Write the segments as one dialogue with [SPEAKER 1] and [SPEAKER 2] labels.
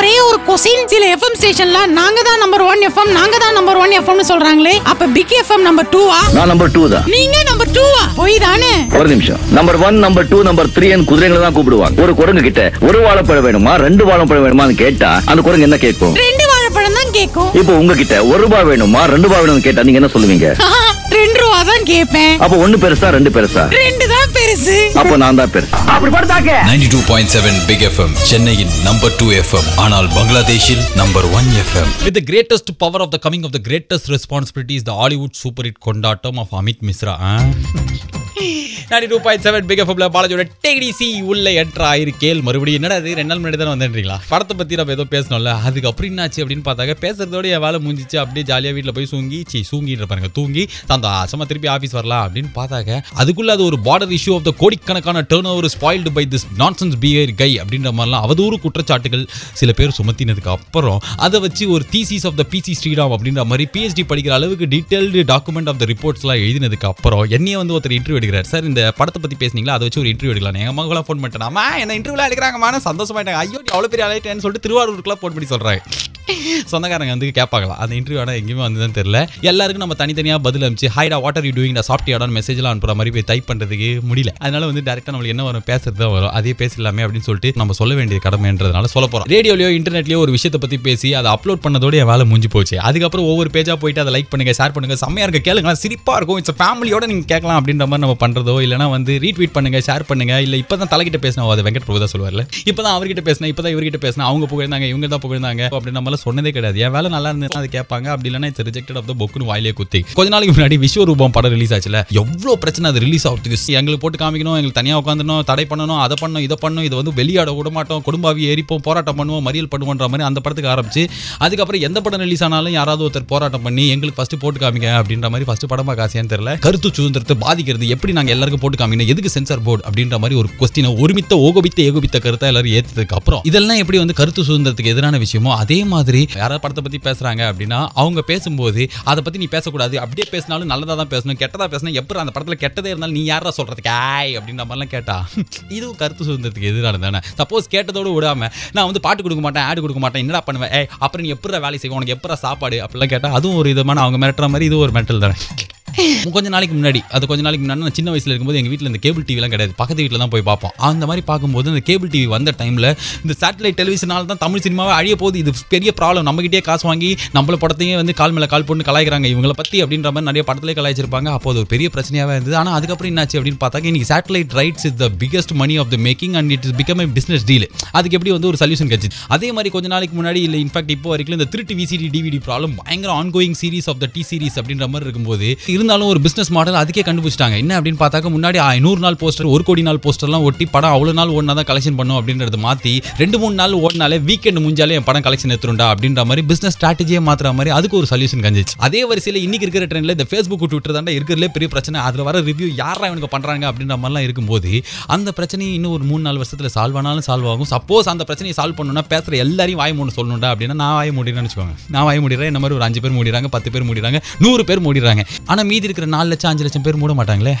[SPEAKER 1] ஒரே ஒரு கொஸ்டின் சில எஃப்எம் ஸ்டேஷன்ல நாங்க தான் நம்பர் ஒன் எஃப்எம் நாங்க தான் நம்பர் ஒன் எஃப்எம்னு சொல்றாங்களே அப்ப பிக் எஃப்எம் நம்பர் டூவா
[SPEAKER 2] நான் நம்பர் டூ தான்.
[SPEAKER 1] நீங்க நம்பர் டூவா போய் தானே?
[SPEAKER 2] ஒரு நிமிஷம். Number one number two number three குதிரைகளை தான் கூப்பிடுவாங்க. ஒரு குரங்கு கிட்ட ஒரு வாழைப்பழம் வேணுமா? ரெண்டு வாழைப்பழம் வேணுமான்னு கேட்டா அந்த குரங்கு என்ன கேட்கும்?
[SPEAKER 1] ரெண்டு வாழைப்பழம் தான் கேட்கும்.
[SPEAKER 2] இப்போ உங்ககிட்ட ஒரு ரூபாய் வேணுமா? ரெண்டு ரூபாய் வேணும்னு கேட்டா நீங்க என்ன சொல்லுவீங்க?
[SPEAKER 1] ரெண்டு ரூபா தான் கேட்பேன்
[SPEAKER 2] அப்போ ஒண்ணு பெருசா ரெண்டு பெருசா?
[SPEAKER 1] ரெண்டு தான் பெருசு
[SPEAKER 2] அப்போ நான் தான் பெருசு அப்படி படுத்தாக்க
[SPEAKER 3] 92.7 பிக் எஃப்எம் சென்னையின் நம்பர் டூ எஃப்எம் ஆனால் பங்களாதேஷில் number one FM
[SPEAKER 4] With the greatest power of the coming of the greatest responsibility is the Hollywood super hit கொண்டாட்டம் of அமித் மிஸ்ரா நான் டூ பாயிண்ட் செவன் பிக் எஃப்ல பாலாஜியோட டெக்டிசி உள்ள என்ட்ரு ஆயிருக்கேல் மறுபடியும். என்னடா இது? ரெண்டு நாள் முன்னாடி தானே வந்துன்றீங்களா? படத்தை பற்றி நம்ம ஏதோ பேசணும்ல. அதுக்கப்புறம் என்னாச்சு அப்படின்னு பார்த்தாக்க பேசுறதோட என் வேலை முடிஞ்சிச்சு அப்படியே ஜாலியாக வீட்டில் போய் சூங்கி சி சூங்கிட்டு பாருங்க. தூங்கி சந்தோஷமா திருப்பி ஆஃபீஸ் வரலாம் அப்படின்னு பார்த்தாக்க அதுக்குள்ள அது ஒரு பார்டர் இஷ்யூ ஆஃப் த கோடிக்கணக்கான turn over spoiled by this nonsense பிஹேர் கை அப்படின்ற மாதிரிலாம் அவதூறு குற்றச்சாட்டுகள் சில பேர் சுமத்தினதுக்கு அப்புறம் அதை வச்சு ஒரு thesis of the PC Sriram அப்படின்ற மாதிரி பிஹெச்டி படிக்கிற அளவுக்கு டீட்டெயில்டு டாக்குமெண்ட் ஆஃப் த ரிப்போர்ட்ஸ்லாம் எழுதினதுக்கு அப்புறம் என்னையே வந்து ஒருத்தர் இன்டர்வியூ எடுக்கிறார் சார் இந்த படத்தை பற்றி பேசுனீங்களா? அதை வச்சு ஒரு இன்டர்வியூ எடுக்கலாம். எங்கள் அம்மாக்கெல்லாம் ஃபோன் பண்ணிட்டேன். என்ன இன்டர்வியூலாம் எடுக்கிறாங்கம்மா சந்தோஷமா சந்தோஷமாயிட்டாங்க ஐயோ நீ அவ்வளோ பெரிய ஆளாயிட்டேன்னு சொல்லிட்டு திருவாரூருக்குலாம் ஃபோன் பண்ணி சொல்கிறாங்க சொந்தக்காரங்க வந்து கேட்பாங்களா? அந்த இன்டர்வியூ ஆனால் எங்கேயுமே வந்து தெரியல. எல்லாருக்கும் நம்ம தனித்தனியாக பதில் அமிச்சு ஹைடா வாட் ஆர் யூ டூயிங் சாஃப்ட்வேர்டான மெசேஜ்லாம் அனுப்புற மாதிரி போய் டைப் பண்ணுறதுக்கு முடியல. அதனால வந்து டேரெக்டாக நம்மளுக்கு என்ன வரும்? பேசுறது தான் வரும். அதே பேசலாமே அப்படின்னு சொல்லிட்டு நம்ம சொல்ல வேண்டிய கடமைன்றதுனால சொல்ல போகிறோம் ரேடியோலையோ இன்டர்நெட்லையோ ஒரு விஷயத்தை பற்றி பேசி அதை அப்லோட் பண்ணதோட என் வேலை முடிஞ்சு போச்சு. அதுக்கப்புறம் ஒவ்வொரு பேஜாக போயிட்டு அதை லைக் பண்ணுங்க ஷேர் பண்ணுங்க. செம்மையாக இருக்க. கேளுங்க சிரிப்பாக இருக்கும். இட்ஸ் ஃபேமிலியோட நீங்கள் கேட்கலாம் அப்படின்ற மாதிரி நம்ம பண்ணுறதோ இல்லைனா வந்து ரீட்வீட் பண்ணுங்க ஷேர் பண்ணுங்க. இல்லை இப்போ தான் தலைக்கிட்ட பேசினா அது வெங்கட் பிரபு தான் சொல்லுவார்ல. இப்போ தான் அவர்கிட்ட பேசினா இப்போ தான் இவர்கிட்ட பேசினா அவங்க புகழ்ந்தாங்க இவங்க தான் புகழ்ந்தாங்க நம்ம மேலே சொன்னதே கிடையாது. என் வேலை நல்லா இருந்து அது கேட்பாங்க. அப்படி இல்லைனா இட்ஸ் ரிஜெக்டட் ஆஃப் த பொக்குன்னு வாயிலே குத்தி. கொஞ்ச நாளைக்கு முன்னாடி விஸ்வரூபம் படம் ரிலீஸ் ஆச்சுல. எவ்வளோ பிரச்சனை அது ரிலீஸ் ஆகிறதுக்கு எங்களுக்கு போட்டு காமிக்கணும் எங்களுக்கு தனியாக உட்காந்துணும் தடை பண்ணணும் அதை பண்ணணும் இதை பண்ணணும் இது வந்து வெளியாட விட மாட்டோம் குடும்பாவி ஏறிப்போம் போராட்டம் பண்ணுவோம் மறியல் பண்ணுவோன்ற மாதிரி அந்த படத்துக்கு ஆரம்பிச்சு அதுக்கப்புறம் எந்த படம் ரிலீஸ் ஆனாலும் யாராவது ஒருத்தர் போராட்டம் பண்ணி எங்களுக்கு ஃபர்ஸ்ட் போட்டு காமிங்க அப்படின்ற மாதிரி ஃபர்ஸ்ட் படமா காசியான்னு தெரியல. கருத்து சுதந்திரத்தை பாதிக்கிறது எப்படி நாங்கள் எல்லாருக்கும் போட்டு காமிக்கணும் எதுக்கு சென்சார் போர்டு அப்படின்ற மாதிரி ஒரு கொஸ்டினை ஒருமித்த ஓகோபித்த ஏகோபித்த கருத்தை எல்லாரும் ஏற்றதுக்கு அப்புறம் இதெல்லாம் எப்படி வந்து கருத்து சுதந்திரத்துக்கு எதிரான விஷயமோ அதே மாதிரி மாதிரி யாராவது படத்தை பத்தி பேசுறாங்க அப்படின்னா அவங்க பேசும்போது அதை பத்தி நீ பேசக்கூடாது. அப்படியே பேசினாலும் நல்லதா தான் பேசணும் கெட்டதா பேசினா எப்படி அந்த படத்துல கெட்டதே இருந்தாலும் நீ யாரா சொல்றதுக்கு ஆய் அப்படின்ற மாதிரிலாம் கேட்டா இதுவும் கருத்து சுதந்திரத்துக்கு எதிரான தானே? சப்போஸ் கேட்டதோடு விடாம நான் வந்து பாட்டு கொடுக்க மாட்டேன் ஆடு கொடுக்க மாட்டேன் என்னடா பண்ணுவேன்? ஏ அப்புறம் நீ எப்படா வேலை செய்வோம் உனக்கு எப்படா சாப்பாடு? அப்படிலாம் கேட்டா அதுவும் ஒரு விதமான அவங்க மிரட்டுற மாதிரி இது ஒரு மெட்டல் தானே? கொஞ்ச நாளைக்கு முன்னாடி அது கொஞ்ச நாளைக்கு முன்னாடி நான் சின்ன வயசுல இருக்கும்போது எங்கள் வீட்டில் இந்த கேபிள் டிவிலாம் கிடையாது. பக்கத்து வீட்டில் தான் போய் பார்ப்போம். அந்த மாதிரி பார்க்கும்போது இந்த கேபிள் டிவி வந்த டைமில் இந்த சேட்டலைட் டெலிவிஷனால தான் தமிழ் சினிமாவே அழிய போகுது. இது பெரிய ப்ராப்ளம் நம்மகிட்டே காசு வாங்கி நம்மள படத்தையும் வந்து கால் மேலே கால் போட்டு கலாய்க்கிறாங்க. இவங்கள பற்றி அப்படின்ற மாதிரி நிறைய படத்திலே கலாய்ச்சிருப்பாங்க. அப்போ அது ஒரு பெரிய பிரச்சனையாகவே இருந்தது. ஆனால் அதுக்கப்புறம் என்னாச்சு அப்படின்னு பார்த்தாக்க இன்னைக்கு satellite rights is the biggest money of the making and it is become a business deal அதுக்கு எப்படி வந்து ஒரு சொல்யூஷன் கிடைச்சு அதே மாதிரி கொஞ்ச நாளைக்கு முன்னாடி இல்லை இன்ஃபேக்ட் இப்போ வரைக்கும் இந்த திருட்டு விசிடி டிவிடி ப்ராப்ளம் பயங்கர ongoing series of the T series அப்படின்ற மாதிரி இருக்கும்போது இருந்தாலும் ஒரு பிஸ்னஸ் மாடல் அதுக்கே கண்டுபிடிச்சிட்டாங்க. என்ன அப்படின்னு பார்த்தாக்க முன்னாடி நூறு நாள் போஸ்டர் ஒரு கோடி நாள் போஸ்டர்லாம் ஒட்டி படம் அவ்வளோ நாள் ஓடினா தான் கலெக்ஷன் பண்ணும் அப்படின்றது மாற்றி ரெண்டு மூணு நாள் ஓடினாலே வீக்கெண்ட் முடிஞ்சாலே என் படம் கலெக்ஷன் எடுத்துருண்டா அப்படின்ற மாதிரி பிஸ்னஸ் ஸ்ட்ராட்டஜியை மாற்றுற மாதிரி அதுக்கு ஒரு சொல்யூஷன் கஞ்சிச்சு. அதே வரிசையில் இன்னைக்கு இருக்கிற ட்ரெண்டில் இந்த ஃபேஸ்புக் ட்விட்டர் தாண்டா இருக்கிறதுலே பெரிய பிரச்சனை. அதில் வர ரிவ்யூ யாரா இவனுக்கு பண்ணுறாங்க அப்படின்ற மாதிரிலாம் இருக்கும்போது அந்த பிரச்சனையை இன்னும் ஒரு மூணு நாலு வருஷத்தில் சால்வ் ஆனாலும் சால்வ் ஆகும். சப்போஸ் அந்த பிரச்சனையை சால்வ் பண்ணணும்னா பேசுகிற எல்லாரையும் வாய் மூணு சொல்லணும்டா அப்படின்னா நான் வாய் மூடிறேன்னு வச்சுக்கோங்க. நான் வாய் மூடிறேன் இந்த மாதிரி ஒரு அஞ்சு பேர் மூடிறாங்க பத்து பேர் மூடிறாங்க நூறு பேர் மூடிறாங்க ஆனால் மீதி இருக்கிற நாலு லட்சம் அஞ்சு லட்சம் பேர் மூட மாட்டாங்களே?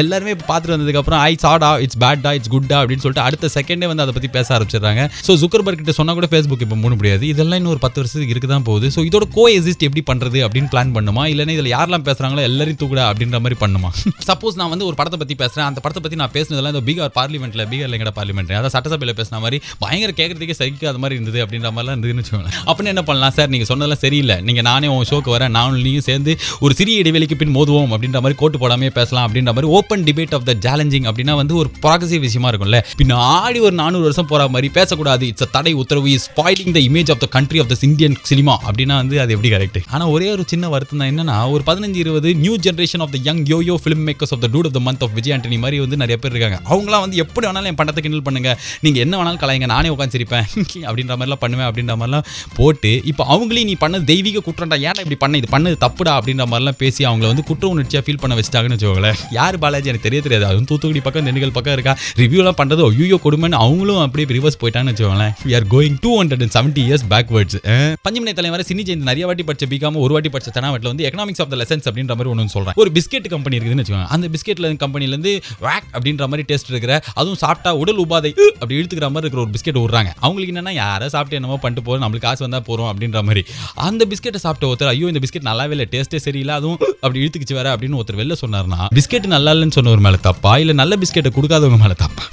[SPEAKER 4] எல்லாருமே இப்போ பார்த்துட்டு வந்ததுக்கப்புறம் ஐ சாடா இட்ஸ் பேட்டா இட்ஸ் குட்டா அப்படின்னு சொல்லிட்டு அடுத்த செகண்டே வந்து அதை பற்றி பேச ஆரம்பிச்சிடுறாங்க. ஸோ ஜுக்கர்பர்க் கிட்ட சொன்னால் கூட ஃபேஸ்புக் இப்போ மூட முடியாது. இதெல்லாம் இன்னும் ஒரு பத்து வருஷத்துக்கு இருக்கு தான் போகுது. ஸோ இதோட கோ எக்ஸிஸ்ட் எப்படி பண்ணுறது அப்படின்னு பிளான் பண்ணுமா? இல்லைன்னா இதில் யாரெல்லாம் பேசுகிறாங்களோ எல்லாரையும் தூக்குடா அப்படின்ற மாதிரி பண்ணுமா? சப்போஸ் நான் வந்து ஒரு படத்தை பற்றி பேசுகிறேன் அந்த படத்தை பற்றி நான் பேசுனதெல்லாம் இந்த பீகார் பார்லிமெண்ட்டில் பீகார்ல எங்கட பார்லிமெண்ட் அதாவது சட்டசபையில் பேசின மாதிரி பயங்கர கேட்கறதுக்கே சகிக்காத மாதிரி இருந்தது அப்படின்ற மாதிரிலாம் இருந்ததுன்னு வச்சுக்கோங்களேன். அப்படின்னு என்ன பண்ணலாம்? சார் நீங்கள் சொன்னதெல்லாம் சரியில்லை. நீங்கள் நானே உன் ஷோக்கு வரேன். நானும் நீயும் சேர்ந்து ஒரு சிறிய இடைவெளிக்கு பின் மோதுவோம் அப்படின்ற மாதிரி கோட்டு போடாமே பேசலாம் அப்படின்ற மாதிரி open debate of the challenging அப்படின்னா வந்து ஒரு ப்ராகசிவ் விஷயமா இருக்கும்ல. பின்னாடி ஒரு நானூறு வருஷம் போற மாதிரி பேசக்கூடாது. இட்ஸ் தடை உத்தரவு. Is spoiling the image of the country of the Indian cinema அப்படின்னா வந்து அது எப்படி கரெக்ட் ஆனால் ஒரே ஒரு சின்ன வருத்தம் தான் என்னன்னா ஒரு பதினஞ்சு இருபது new generation of the young yoyo film makers of the dude of the month of Vijay Antony மாதிரி வந்து நிறைய பேர் இருக்காங்க. அவங்களாம் வந்து எப்படி வேணாலும் என் பண்டத்தை கிண்டல் பண்ணுங்க. நீங்க என்ன வேணாலும் கலைங்க நானே உட்காந்து சிரிப்பேன். அப்படின்ற மாதிரிலாம் பண்ணுவேன் அப்படின்ற மாதிரிலாம் போட்டு இப்போ அவங்களையும் நீ பண்ணது தெய்வீக குற்றம்டா. ஏன்டா இப்படி பண்ண? இது பண்ணது தப்புடா அப்படின்ற மாதிரிலாம் பேசி அவங்க அவங்கள வந்து குற்ற உணர்ச்சியாக ஃபீல் பண்ண வச்சிட்டாங்கன்னு வச்சுக்கோங்களேன். யார் பாலாஜி? எனக்கு தெரிய தெரியாது. அதுவும் தூத்துக்குடி பக்கம் திண்டுக்கல் பக்கம் இருக்கா? ரிவ்யூலாம் பண்ணுறது ஐயோ கொடுமைன்னு அவங்களும் அப்படியே ரிவர்ஸ் போயிட்டாங்கன்னு வச்சுக்கோங்களேன். We are going to hundred and seventy years backwards பஞ்சமனை தலைவர் சினி ஜெயந்த் நிறைய வாட்டி படிச்ச பிகாம ஒரு வாட்டி படிச்ச தனாவட்டில் வந்து எக்கனாமிக்ஸ் ஆஃப் த லெசன்ஸ் அப்படின்ற மாதிரி ஒன்று சொல்கிறேன் ஒரு பிஸ்கெட் கம்பெனி இருக்குதுன்னு வச்சுக்கோங்க. அந்த பிஸ்கெட்ல கம்பெனிலேருந்து வேக் அப்படின்ற மாதிரி டேஸ்ட் இருக்கிற அதுவும் சாப்பிட்டா உடல் உபாதை அப்படி இழுத்துக்கிற மாதிரி இருக்கிற ஒரு பிஸ்கெட் விடுறாங்க. அவங்களுக்கு என்னன்னா யாரை சாப்பிட்டு என்னமோ பண்ணிட்டு போகிறோம் நம்மளுக்கு காசு வந்தால் போகிறோம் அப்படின்ற மாதிரி. அந்த பிஸ்கெட்டை சாப்பிட்ட ஒருத்தர் ஐயோ இந்த பிஸ்கெட் நல்லாவே இல்லை டேஸ்ட்டே சரியில்லை அதுவும் அப்படி இழுத்துக்கிச்சு வேற அப்படின்னு ஒருத்தர் வெளில சொன்னார்னா பிஸ்கெட் நல்லா இல்லைன்னு சொன்னவர் மேல தப்பா? இல்ல நல்ல பிஸ்கெட்டை கொடுக்காதவங்க மேலே தப்பா?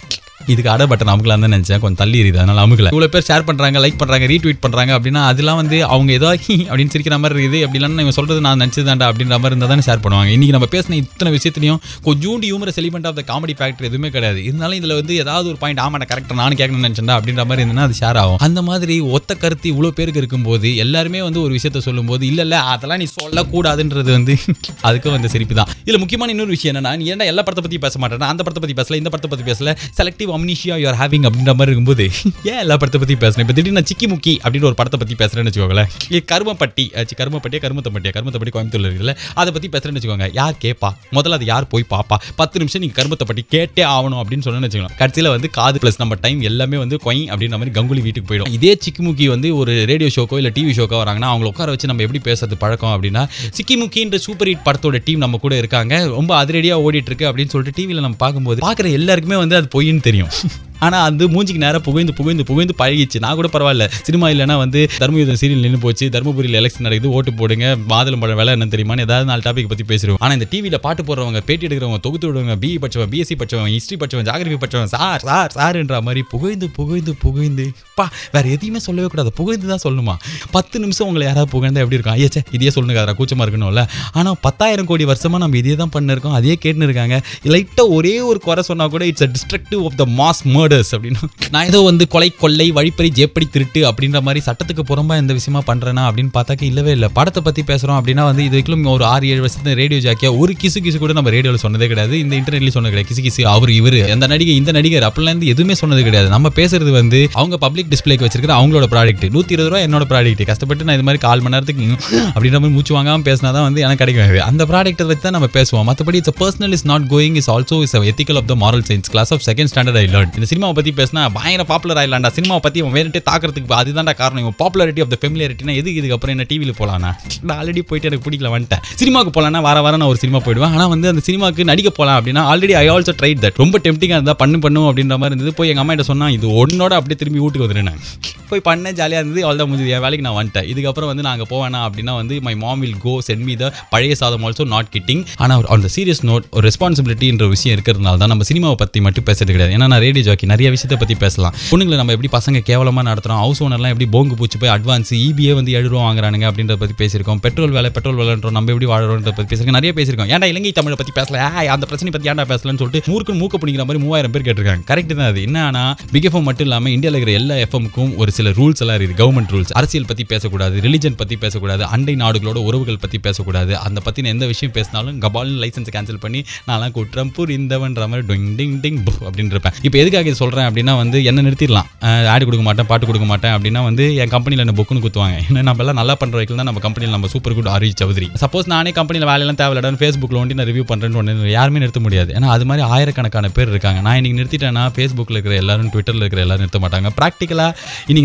[SPEAKER 4] இதுக்கு அடை பட்டன் அமுக்கலாம் தான் நினச்சேன். கொஞ்சம் தள்ளி இருக்குது அதனால அமுக்கல. இவ்வளோ பேர் ஷேர் பண்ணுறாங்க லைக் பண்ணுறாங்க ரீட்வீட் பண்ணுறாங்க அப்படின்னா அதெல்லாம் வந்து அவங்க ஏதோ அப்படின்னு சிரிக்கிற மாதிரி இருக்குது. அப்படிலாம் இவங்க சொல்கிறது நான் நினச்சதாண்டா அப்படின்ற மாதிரி இருந்தால் தானே ஷேர் பண்ணுவாங்க. இன்றைக்கி நம்ம பேசின இத்தனை விஷயத்துலையும் கொஞ்சோண்டு humour element of the comedy factor எதுவுமே கிடையாது. இருந்தாலும் இதில் வந்து ஏதாவது ஒரு பாயிண்ட் ஆமாம் கரெக்டாக நானும் கேட்கணும்னு நினச்சேன்டா அப்படின்ற மாதிரி இருந்ததுன்னா அது ஷேர் ஆகும். அந்த மாதிரி ஒத்த கருத்து இவ்வளோ பேருக்கு இருக்கும்போது எல்லாருமே வந்து ஒரு விஷயத்த சொல்லும்போது இல்லை இல்லை அதெல்லாம் நீ சொல்லக்கூடாதுன்றது வந்து அதுக்கும் வந்து சிரிப்பு தான். இதில் முக்கியமான இன்னொரு விஷயம் என்னன்னா நீ ஏன்டா எல்லா படத்தை பற்றி பேச மாட்டேன் அந்த படத்தை பற்றி பேசல இந்த படத்தை பற்றி பேசல செலக்டிவ் அம்னிஷியா யூஆர் ஹேவிங் அப்படின்ற மாதிரி இருக்கும்போது ஏன் எல்லா படத்தை பற்றி பேசுறேன்? இப்போ திடீர்னு நான் சிக்கி முக்கி அப்படின்னு ஒரு படத்தை பற்றி பேசுறேன்னு வச்சுக்கோங்களேன். இது கருமப்பட்டி அச்சு கருமப்பட்டியா கருமத்தம்பட்டியா? கருமத்தப்பட்டி கோயம்புத்தூர்ல இருக்குல்ல அதை பற்றி பேசுறேன்னு வச்சுக்கோங்க. யார் கேட்பா முதல்ல அது யார் போய் பாப்பா? பத்து நிமிஷம் நீங்கள் கருமத்தப்பட்டி கேட்டே ஆகணும் அப்படின்னு சொன்னேன்னு வச்சுக்கலாம் கடைசியில் வந்து காது ப்ளஸ் நம்ம டைம் எல்லாமே வந்து கொய் அப்படின்ற மாதிரி கங்குலி வீட்டுக்கு போயிடும். இதே சிக்கிமுக்கி வந்து ஒரு ரேடியோ ஷோக்கோ இல்லை டிவி ஷோக்கோ வராங்கன்னா அவங்கள உட்கார வச்சு நம்ம எப்படி பேசுறது பழக்கம் அப்படின்னா சிக்கிமுக்கின்ற சூப்பர் ஹிட் படத்தோட டீம் நம்ம கூட இருக்காங்க. ரொம்ப அதிரடியாக ஓடிட்டு இருக்கு அப்படின்னு சொல்லிட்டு டிவியில் நம்ம பார்க்கும்போது பார்க்குற எல்லாருக்குமே வந்து அது பொய்ன்னு தெரியும். Marinho. ஆனால் அது மூஞ்சிக்கு நேரம் புகைந்து புகைந்து புகைந்து பழகிச்சு நான் கூட பரவாயில்ல. சினிமா இல்லைனா வந்து தர்மயுதம் சீரியல் நின்று போச்சு. தருமபுரியில் எலெக்ஷன் நடக்குது ஓட்டு போடுங்க மாதுளம் பழம் வேலை என்ன தெரியுமா? ஏதாவது நாலு டாபிக் பற்றி பேசுவோம் ஆனால் இந்த டிவியில் பாட்டு போடுறவங்க பேட்டி எடுக்கிறவங்க தொகுத்து விடுவாங்க பிஇ படிச்சவன் பிஎஸ்சி படிச்சவன் ஹிஸ்ட்ரி படிச்சவன் ஜாகிரபி படிச்சவன் சார் சார் சார்ன்ற மாதிரி புகைந்து புகைந்து புகைந்து பா வேற எதையுமே சொல்லவே கூடாது. புகைந்து தான் சொல்லணுமா? பத்து நிமிஷம் உங்களை யாராவது புகழ்ந்தா எப்படி இருக்கும்? ஐயாச்சே இதே சொல்லுங்க அதா கூச்சமாக இருக்கணும்ல. ஆனால் பத்தாயிரம் கோடி வருஷமாக நம்ம இதே தான் பண்ணிருக்கோம். அதே கேட்டுன்னு இருக்காங்க. லைட்டாக ஒரே ஒரு குறை சொன்னால் கூட it's a destructive of the mass murders அப்படின்னு? நான் ஏதோ வந்து கொலை கொள்ளை வழிப்பறி ஜேப்படி திருட்டு அப்படின்ற மாதிரி சட்டத்துக்கு புறம்பா இந்த விஷயமா பண்ணுறேன்னா அப்படின்னு பார்த்தாக்க இல்லவே இல்லை. படத்தை பற்றி பேசுகிறோம் அப்படின்னா வந்து இது வரைக்கும் ஒரு ஆறு ஏழு வருஷத்துல ரேடியோ ஜாக்கியா ஒரு கிசு கிசு கூட நம்ம ரேடியோவில் சொன்னதே கிடையாது. இந்த இன்டர்நெட்லேயும் சொன்னது கிடையாது. கிசு கிசு அவர் இவர். அந்த நடிகை இந்த நடிகர் அப்படிலாம் இருந்து எதுவுமே சொன்னது கிடையாது. நம்ம பேசுறது வந்து அவங்க பப்ளிக் டிஸ்பிளேக்கு வச்சிருக்கிற அவங்களோட ப்ராடக்ட் நூற்றி இருபது ரூபா என்னோட ப்ராடக்ட் கஷ்டப்பட்டு நான் இது மாதிரி கால் மணி நேரத்துக்கு அப்படின்ற மாதிரி மூச்சு வாங்காமல் பேசினா தான் வந்து எனக்கு கிடைக்கும் அந்த ப்ராடக்ட்டை வச்சு தான் நம்ம பேசுவோம். மற்றபடி it's personal is not going is also is ethical of the moral science class of second standard I learn இந்த சினிமாவை பற்றி பேசினா பயங்கர பாப்புலர் ஆயிடலாம்டா. சினிமாவை பற்றி அவன் வேறுட்டே தாக்கிறதுக்கு அதுதான்டா காரணம். இவன் பாப்புலாரிட்டி ஆஃப் த ஃபெமிலியாரிட்டினா எதுக்கு இதுக்கப்புறம் என்ன டிவியில் போகலாண்ணா நான் ஆல்ரெடி போயிட்டு எனக்கு பிடிக்கல வந்துட்டேன். சினிமாவுக்கு போகலான்னா வார வாரம் நான் ஒரு சினிமா போயிடுவேன். ஆனால் வந்து அந்த சினிமாவுக்கு நடிக்க போகலாம் அப்படின்னா already I also tried that ரொம்ப டெம்டிங்காக இருந்தால் பண்ணு பண்ணும் அப்படின்ற மாதிரி இருந்தது. போய் எங்கள் அம்மா கிட்ட சொன்னால் இது ஒன்னோட அப்படியே திரும்பி வீட்டுக்கு வந்துடுறேன் போய் பண்ணேன் ஜாலியாக இருந்தது. அவ்வளோ தான் முடிஞ்சது. என் வேலைக்கு நான் வந்துட்டேன். இதுக்கப்புறம் வந்து நாங்கள் போவேனா அப்படின்னா வந்து my mom will go send me the பழைய சாதம் ஆல்சோ நாட் கிட்டிங் ஆனால் அந்த சீரியஸ் நோட் ஒரு ரெஸ்பான்சிபிலிட்டின்ற விஷயம் இருக்கிறதுனால தான் நம்ம சினிமாவை பற்றி மட்டும் பேசுறது கிடையாது. ஏன்னா நான் ரேடியோ ஜாக்கி நிறைய விஷயத்தை பற்றி பேசலாம். பொண்ணுங்களை நம்ம எப்படி பசங்க கேவலமாக நடத்துகிறோம் ஹவுஸ் ஓனர்லாம் எப்படி போங்கு பூச்சி போய் அட்வான்ஸ் இபிஏ வந்து ஏழு ரூபா வாங்குறானுங்க அப்படின்றத பற்றி பேசியிருக்கோம். பெட்ரோல் வேலை பெட்ரோல் வேலைன்றோம். நம்ம எப்படி வாழறோன்றத பற்றி பேசியிருக்கோம். நிறைய பேசியிருக்கோம். ஏன்டா இலங்கை தமிழை பற்றி பேசல? அந்த பிரச்சனை பற்றி ஏன்டா பேசலன்னு சொல்லிட்டு மூர்க்கு மூக்க பிடிக்கிற மாதிரி மூவாயிரம் பேர் கேட்டிருக்காங்க. கரெக்ட் தான் அது? என்னன்னா பிக் எஃப்எம் மட்டும் இல்லாமல் இந்தியாவில் இருக்கிற எல்லா எஃப்எம்க்கும் ஒரு சில ரூல்ஸ் எல்லாம் இருக்குது. கவர்மெண்ட் ரூல்ஸ் அரசியல் பற்றி பேசக்கூடாது ரிலிஜன் பற்றி பேசக்கூடாது அண்டை நாடுகளோட உறவுகள் பற்றி பேசக்கூடாது. அந்த பற்றின எந்த விஷயம் பேசினாலும் கபால் லைசன்ஸ் கேன்சல் பண்ணி நான்லாம் குற்றம் புரிந்தவன்ற மாதிரி டிங் டிங் டிங் புஃப் அப்படின்னு இருப்பேன். இப்போ எதுக்காக இது சொல்கிறேன் அப்படின்னா வந்து என்ன நிறுத்திடலாம். ஆடு கொடுக்க மாட்டேன் பாட்டு கொடுக்க மாட்டேன் அப்படின்னா வந்து என் கம்பெனியில் என்ன புக்குன்னு குத்துவாங்க. ஏன்னா நம்ம எல்லாம் நல்லா பண்ணுற வரைக்கும் தான் நம்ம கம்பெனியில் நம்ம super good Aari Chowdary. Suppose நானே கம்பெனியில் வேலையெல்லாம் தேவையில்லடான்னு ஃபேஸ்புக்கில் வந்து நான் ரிவ்யூ பண்ணுறேன்னு ஒன்று யாருமே நிறுத்த முடியாது. ஏன்னா அது மாதிரி ஆயிரக்கணக்கான பேர் இருக்காங்க. நான் இன்னைக்கு நிறுத்திட்டேன்னா ஃபேஸ்புக்கில் இருக்கிற எல்லாரும் ட்விட்டரில் இருக்கிற எல்லாரும் நிறுத்த மாட்டாங்க. ப்ராக்டிக்கலாக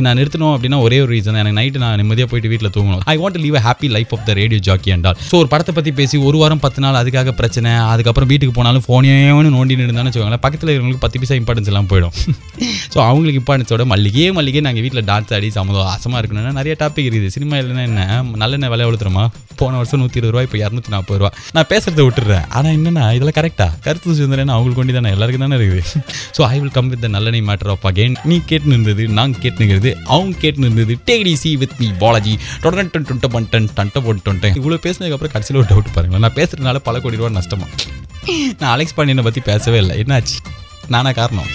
[SPEAKER 4] இன்னைக்கு நான் நிறுத்தணும் அப்படின்னா ஒரே ஒரு ரீசன் எனக்கு நைட்டு நான் நிம்மதியாக போயிட்டு வீட்டில் தூங்கணும். I want leave a happy life of the radio jockey என்றால் ஸோ ஒரு படத்தை பற்றி பேசி ஒரு வாரம் பத்து நாள் அதுக்காக பிரச்சனை அதுக்கப்புறம் வீட்டுக்கு போனாலும் ஃபோனே நோண்டி இருந்தான்னு வச்சுக்கோங்களேன் பக்கத்தில் இருக்கிறவங்களுக்கு பத்து பைசா இம்பார்ட்டன்ஸ் எல்லாம் போயிடும். ஸோ அவங்களுக்கு இம்பார்ட்டன்ஸோட மல்லிகே மல்லிகே நாங்கள் வீட்டில் டான்ஸ் ஆடி சமதம் ஆசமாக இருக்கணும்னா நிறைய டாபிக் இருக்குது. சினிமா இல்லைன்னா என்ன? நல்லெண்ணெய் விலை எவ்வளோத்துறமா போன வருஷம் நூற்றி இருபது ரூபாய் இப்போ இரநூத்தி நாற்பது ரூபா நான் பேசுறத விட்டுறேன். ஆனால் என்னன்னா இதெல்லாம் கரெக்டா கருத்து சுதந்திரம் அவங்களுக்கு வேண்டி தானே? எல்லாருக்கும் தானே இருக்குது? So I will come with the நல்லெண்ணெய் மேட்டர் ஆஃப் அகெயின் நீ கேட்டுன்னு இருந்தது நான் கேட்டுங்கிறது அவங்க கேட்டு இருந்தது டேக்டிசி வித் மீ பாலாஜி டொடன் டொன் டொன்ட்ட பண்ணிட்டேன் டன்ட்ட போட்டு வந்துட்டேன் இவ்வளோ பேசினதுக்கப்புறம் கடைசியில் ஒரு டவுட் பாருங்களேன் நான் பேசுறதுனால பல கோடி ரூபா நஷ்டமா நான் அலெக்ஸ் பாண்டியனை பற்றி பேசவே இல்லை என்னாச்சு நானா காரணம்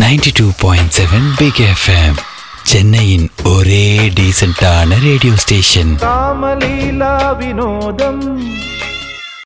[SPEAKER 3] ninety two point seven big FM சென்னையின் ஒரே டீசென்டான ரேடியோ ஸ்டேஷன்
[SPEAKER 5] ராமலீலா வினோதம்